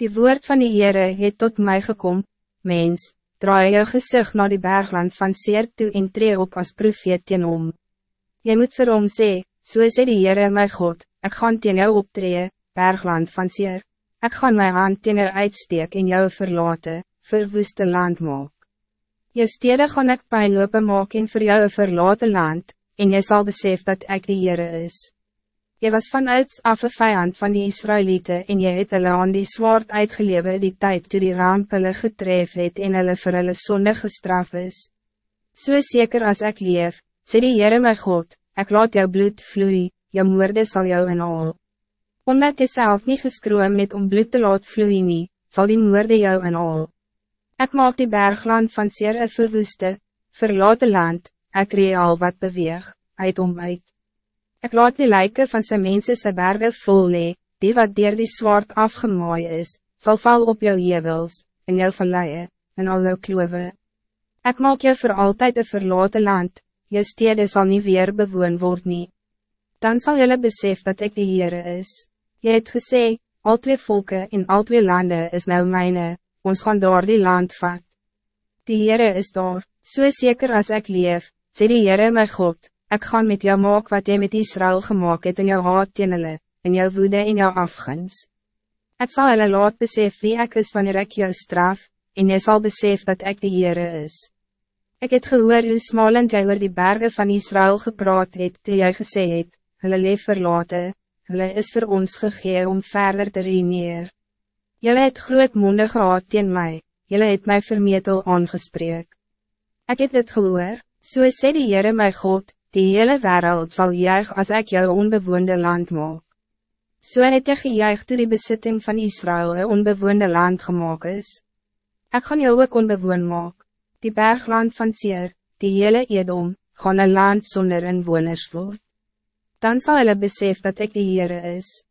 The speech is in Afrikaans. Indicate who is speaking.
Speaker 1: Die woord van die Heere het tot mij gekom, mens, draai jou gezicht naar die bergland van Seer toe en tree op als profeet teen om. Jy moet vir hom sê, so sê die Heere my God, ek gaan teen jou optree, bergland van Seer, ek gaan my hand teen jou uitsteek en jou verlaten, verwoeste land maak. Je stede gaan ek pijnlope maak en vir jou verlaten land, en jy zal besef dat ik die Heere is. Je was vanuit af een vijand van die Israëlieten en je het hulle aan die zwaard uitgelewe die tijd toe die ramp hulle getref het en hulle vir hulle sonde gestraf is. So zeker als ik leef, sê die Heere my God, ik laat jou bloed vloei, jou moorde zal jou inhaal. Omdat je zelf niet geskroom met om bloed te laat vloei nie, sal die moorde jou inhaal. Ik maak die bergland van zeer een verwoeste, verlaten land, ik ree al wat beweeg, uit om uit. Ik laat die lijken van zijn mensen zijn bergen vol lee, die wat dier die zwart afgemooi is, zal val op jou jebels, in jou valleien, en al jou kloeven. Ik maak jou voor altijd een verlaten land, je stede zal niet weer bewoon worden. Dan zal jullie besef dat ik de Heere is. Je het gesê, al twee volken in al twee landen is nou mijne, ons gaan door die land vat. Die Heere is daar, so zeker als ik leef, sê die Heere my God, Ik ga met jou maak wat jy met Israël gemaakt het in jou haat teen hulle, in jou woede en jou afguns. Ik zal hulle laat besef wie ik is wanneer ik jou straf, en jy zal besef dat ik de Heere is. Ik het gehoor hoe smalend jy oor die bergen van Israël gepraat het, toe jy gesê het, hulle leef verlaten, hulle is voor ons gegee om verder te reneer. Julle het groot monde gehad teen my, julle het my vermetel aangespreek. Ik het dit gehoor, so sê die Heere my God, die hele wereld zal juig als ik jou onbewoonde land maak. So het jy gejuig toe die besitting van Israël een onbewoonde land gemaakt is. Ik gaan jou ook onbewoon maak, die bergland van Seer, die hele Edom, gaan een land zonder inwoners word. Dan zal hulle besef dat ik de Heere is.